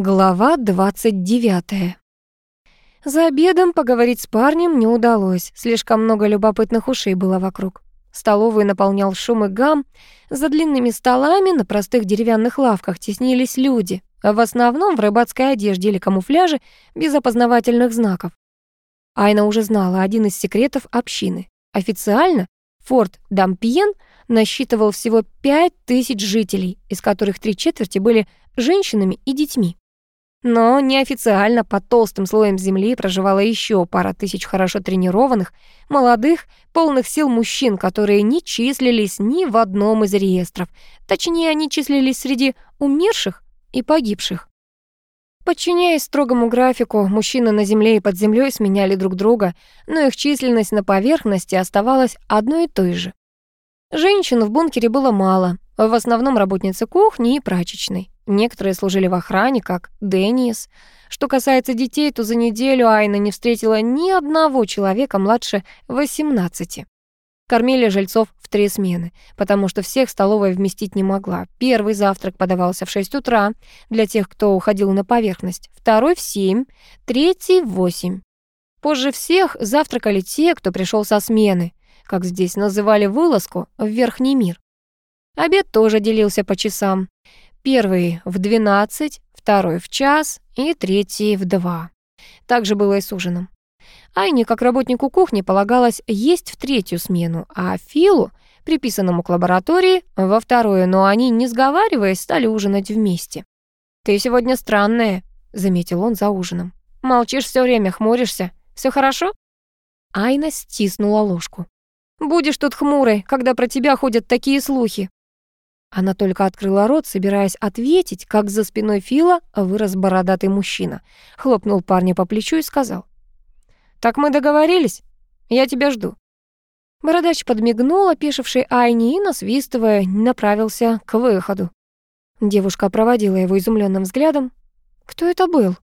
Глава 29. За обедом поговорить с парнем не удалось, слишком много любопытных ушей было вокруг. Столовую наполнял шум и гам, за длинными столами на простых деревянных лавках теснились люди, в основном в рыбацкой одежде или камуфляже без опознавательных знаков. Айна уже знала один из секретов общины. Официально форт Дампьен насчитывал всего пять тысяч жителей, из которых три четверти были женщинами и детьми. Но неофициально под толстым слоем земли проживала еще пара тысяч хорошо тренированных, молодых, полных сил мужчин, которые не числились ни в одном из реестров. Точнее, они числились среди умерших и погибших. Подчиняясь строгому графику, мужчины на земле и под землей сменяли друг друга, но их численность на поверхности оставалась одной и той же. Женщин в бункере было мало, в основном работницы кухни и прачечной. Некоторые служили в охране, как Деннис. Что касается детей, то за неделю Айна не встретила ни одного человека младше 18. Кормили жильцов в три смены, потому что всех столовая вместить не могла. Первый завтрак подавался в 6 утра для тех, кто уходил на поверхность, второй в 7, третий в 8. Позже всех завтракали те, кто пришел со смены, как здесь называли вылазку, в верхний мир. Обед тоже делился по часам. Первый в 12, второй в час и третий в 2. Так же было и с ужином. Айне, как работнику кухни, полагалось есть в третью смену, а Филу, приписанному к лаборатории, во вторую, но они, не сговариваясь, стали ужинать вместе. «Ты сегодня странная», — заметил он за ужином. «Молчишь все время, хмуришься. Все хорошо?» Айна стиснула ложку. «Будешь тут хмурой, когда про тебя ходят такие слухи». Она только открыла рот, собираясь ответить, как за спиной Фила вырос бородатый мужчина. Хлопнул парня по плечу и сказал. «Так мы договорились? Я тебя жду». Бородач подмигнул опешившей Айне и, насвистывая, направился к выходу. Девушка проводила его изумленным взглядом. «Кто это был?»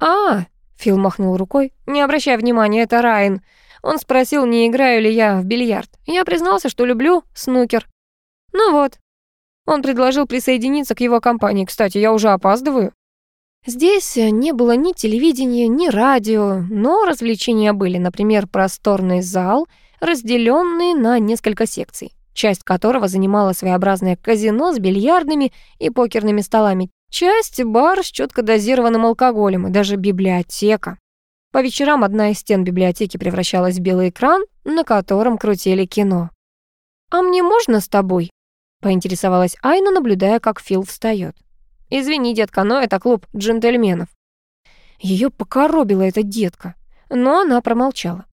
«А!» — Фил махнул рукой. «Не обращай внимания, это Райан. Он спросил, не играю ли я в бильярд. Я признался, что люблю снукер. Ну вот, он предложил присоединиться к его компании. Кстати, я уже опаздываю. Здесь не было ни телевидения, ни радио, но развлечения были, например, просторный зал, разделенный на несколько секций, часть которого занимала своеобразное казино с бильярдными и покерными столами, часть — бар с четко дозированным алкоголем и даже библиотека. По вечерам одна из стен библиотеки превращалась в белый экран, на котором крутили кино. «А мне можно с тобой?» Поинтересовалась Айна, наблюдая, как Фил встает. «Извини, детка, но это клуб джентльменов». Ее покоробила эта детка, но она промолчала.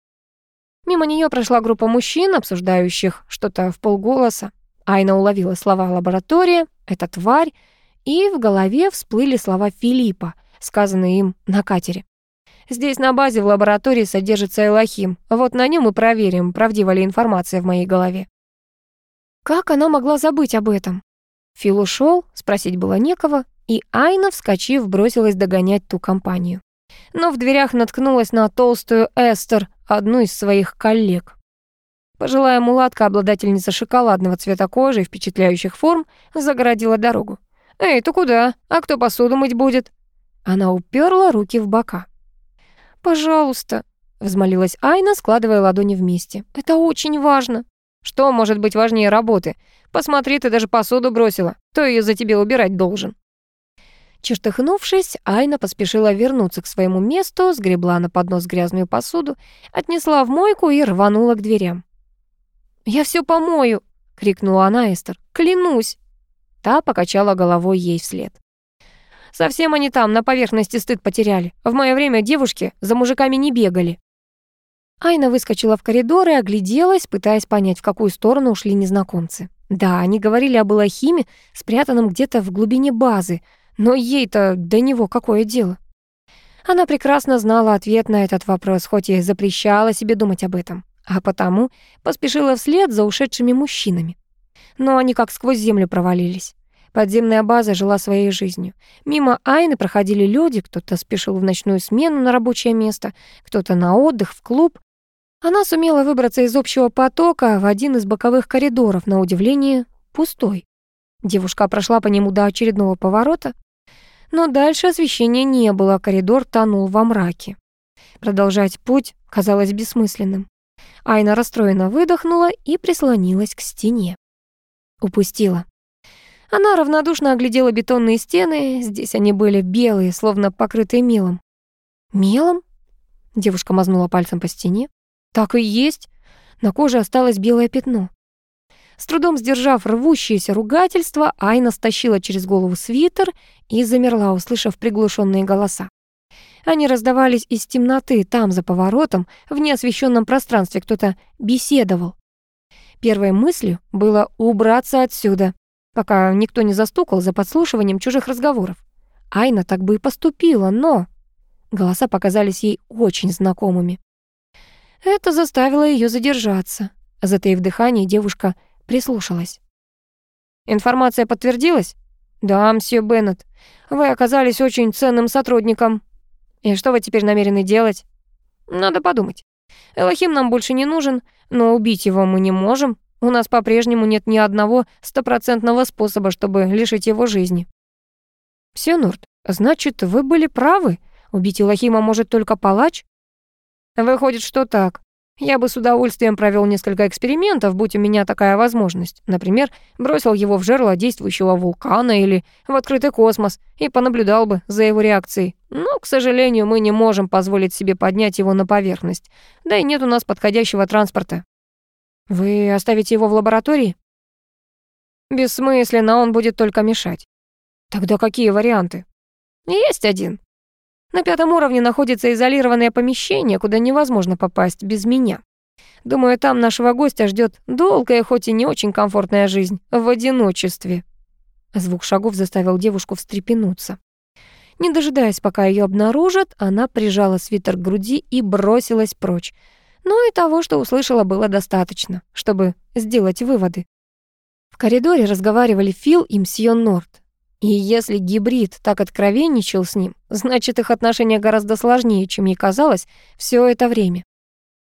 Мимо нее прошла группа мужчин, обсуждающих что-то в полголоса. Айна уловила слова «лаборатория», «эта тварь», и в голове всплыли слова Филиппа, сказанные им на катере. Здесь на базе в лаборатории содержится Элохим. Вот на нем и проверим, правдива ли информация в моей голове. Как она могла забыть об этом? Фил ушел, спросить было некого, и Айна, вскочив, бросилась догонять ту компанию. Но в дверях наткнулась на толстую Эстер, одну из своих коллег. Пожилая мулатка, обладательница шоколадного цвета кожи и впечатляющих форм, загородила дорогу. «Эй, ты куда? А кто посуду мыть будет?» Она уперла руки в бока. «Пожалуйста», — взмолилась Айна, складывая ладони вместе. «Это очень важно». Что может быть важнее работы? Посмотри, ты даже посуду бросила. Кто ее за тебя убирать должен?» Чертыхнувшись, Айна поспешила вернуться к своему месту, сгребла на поднос грязную посуду, отнесла в мойку и рванула к дверям. «Я все помою!» — крикнула она Эстер. «Клянусь!» Та покачала головой ей вслед. «Совсем они там, на поверхности стыд потеряли. В мое время девушки за мужиками не бегали». Айна выскочила в коридор и огляделась, пытаясь понять, в какую сторону ушли незнакомцы. Да, они говорили об Илохиме, спрятанном где-то в глубине базы, но ей-то до него какое дело? Она прекрасно знала ответ на этот вопрос, хоть и запрещала себе думать об этом, а потому поспешила вслед за ушедшими мужчинами. Но они как сквозь землю провалились. Подземная база жила своей жизнью. Мимо Айны проходили люди, кто-то спешил в ночную смену на рабочее место, кто-то на отдых, в клуб, она сумела выбраться из общего потока в один из боковых коридоров, на удивление, пустой. Девушка прошла по нему до очередного поворота. Но дальше освещения не было, коридор тонул во мраке. Продолжать путь казалось бессмысленным. Айна расстроенно выдохнула и прислонилась к стене. Упустила. Она равнодушно оглядела бетонные стены, здесь они были белые, словно покрытые мелом. «Мелом?» Девушка мазнула пальцем по стене. «Так и есть. На коже осталось белое пятно». С трудом сдержав рвущееся ругательство, Айна стащила через голову свитер и замерла, услышав приглушенные голоса. Они раздавались из темноты, там, за поворотом, в неосвещенном пространстве кто-то беседовал. Первой мыслью было убраться отсюда, пока никто не застукал за подслушиванием чужих разговоров. Айна так бы и поступила, но... Голоса показались ей очень знакомыми. Это заставило ее задержаться. Затаив дыхание, девушка прислушалась. «Информация подтвердилась?» «Да, мсье Беннет. Вы оказались очень ценным сотрудником. И что вы теперь намерены делать?» «Надо подумать. Элохим нам больше не нужен, но убить его мы не можем. У нас по-прежнему нет ни одного стопроцентного способа, чтобы лишить его жизни». «Мсье Норт, значит, вы были правы. Убить Элохима может только палач?» «Выходит, что так. Я бы с удовольствием провел несколько экспериментов, будь у меня такая возможность. Например, бросил его в жерло действующего вулкана или в открытый космос и понаблюдал бы за его реакцией. Но, к сожалению, мы не можем позволить себе поднять его на поверхность. Да и нет у нас подходящего транспорта. Вы оставите его в лаборатории? Бессмысленно, он будет только мешать. Тогда какие варианты? Есть один. На пятом уровне находится изолированное помещение, куда невозможно попасть без меня. Думаю, там нашего гостя ждет долгая, хоть и не очень комфортная жизнь в одиночестве. Звук шагов заставил девушку встрепенуться. Не дожидаясь, пока ее обнаружат, она прижала свитер к груди и бросилась прочь. Но и того, что услышала, было достаточно, чтобы сделать выводы. В коридоре разговаривали Фил и мсье Норт. И если гибрид так откровенничал с ним, значит, их отношения гораздо сложнее, чем ей казалось все это время.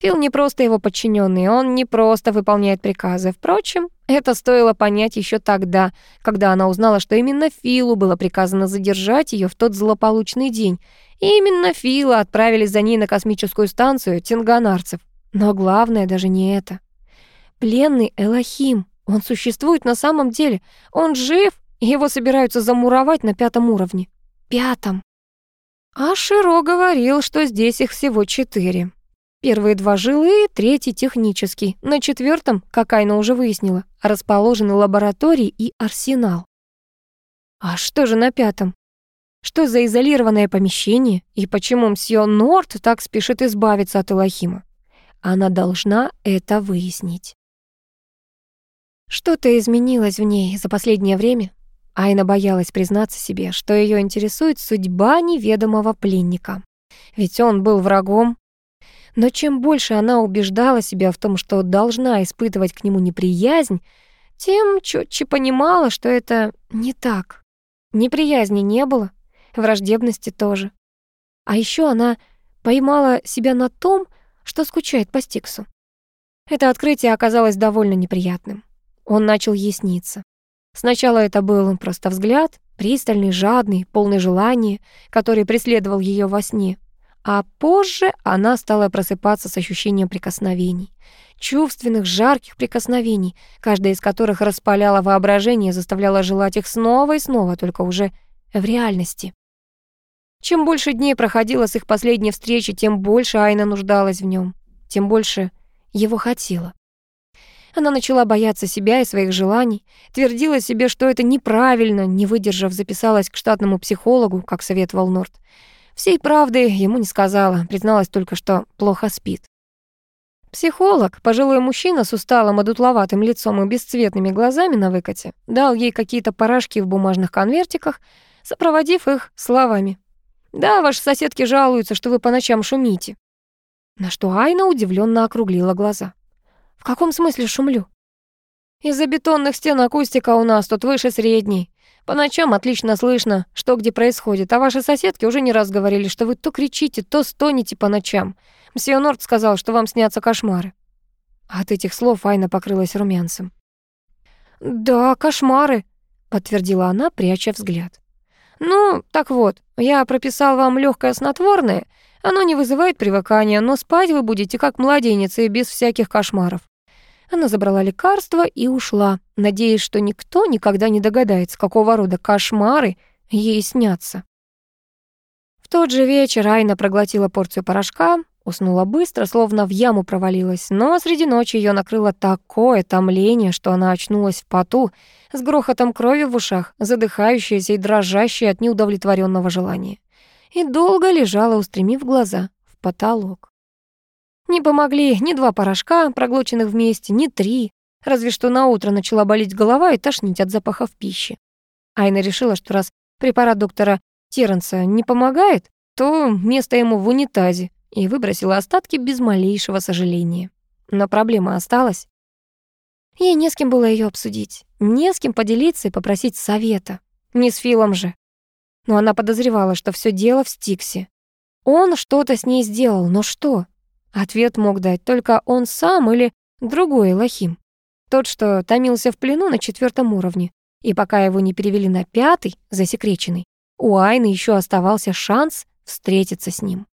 Фил не просто его подчиненный, он не просто выполняет приказы. Впрочем, это стоило понять еще тогда, когда она узнала, что именно Филу было приказано задержать ее в тот злополучный день. И именно Фила отправили за ней на космическую станцию тинганарцев. Но главное даже не это. Пленный Элохим, он существует на самом деле. Он жив его собираются замуровать на пятом уровне. Пятом. А Широ говорил, что здесь их всего четыре. Первые два жилые, третий технический. На четвертом, как Айна уже выяснила, расположены лаборатории и арсенал. А что же на пятом? Что за изолированное помещение? И почему мсье Норт так спешит избавиться от Элохима? Она должна это выяснить. Что-то изменилось в ней за последнее время, Айна боялась признаться себе, что ее интересует судьба неведомого пленника. Ведь он был врагом. Но чем больше она убеждала себя в том, что должна испытывать к нему неприязнь, тем четче понимала, что это не так. Неприязни не было, враждебности тоже. А еще она поймала себя на том, что скучает по Стиксу. Это открытие оказалось довольно неприятным. Он начал ясниться. Сначала это был просто взгляд, пристальный, жадный, полный желания, который преследовал ее во сне. А позже она стала просыпаться с ощущением прикосновений. Чувственных, жарких прикосновений, каждая из которых распаляла воображение и заставляла желать их снова и снова, только уже в реальности. Чем больше дней проходило с их последней встречи, тем больше Айна нуждалась в нем, тем больше его хотела. Она начала бояться себя и своих желаний, твердила себе, что это неправильно, не выдержав, записалась к штатному психологу, как советовал Норт. Всей правды ему не сказала, призналась только, что плохо спит. Психолог, пожилой мужчина с усталым, одутловатым лицом и бесцветными глазами на выкате, дал ей какие-то порошки в бумажных конвертиках, сопроводив их словами. «Да, ваши соседки жалуются, что вы по ночам шумите». На что Айна удивленно округлила глаза. «В каком смысле шумлю?» «Из-за бетонных стен акустика у нас тут выше средней. По ночам отлично слышно, что где происходит, а ваши соседки уже не раз говорили, что вы то кричите, то стонете по ночам. Мсье Норд сказал, что вам снятся кошмары». От этих слов Айна покрылась румянцем. «Да, кошмары», — подтвердила она, пряча взгляд. Ну, так вот, я прописал вам легкое снотворное. Оно не вызывает привыкания, но спать вы будете как младенец и без всяких кошмаров. Она забрала лекарство и ушла, надеясь, что никто никогда не догадается, какого рода кошмары ей снятся. В тот же вечер Айна проглотила порцию порошка, уснула быстро, словно в яму провалилась, но среди ночи ее накрыло такое томление, что она очнулась в поту, с грохотом крови в ушах, задыхающаяся и дрожащая от неудовлетворенного желания. И долго лежала, устремив глаза в потолок. Не помогли ни два порошка, проглоченных вместе, ни три, разве что на утро начала болеть голова и тошнить от запахов пищи. Айна решила, что раз препарат доктора Терренса не помогает, то место ему в унитазе, и выбросила остатки без малейшего сожаления. Но проблема осталась. Ей не с кем было ее обсудить, не с кем поделиться и попросить совета. Не с Филом же. Но она подозревала, что все дело в Стиксе. Он что-то с ней сделал, но что? Ответ мог дать только он сам или другой Лохим. Тот, что томился в плену на четвертом уровне. И пока его не перевели на пятый, засекреченный, у Айны еще оставался шанс встретиться с ним.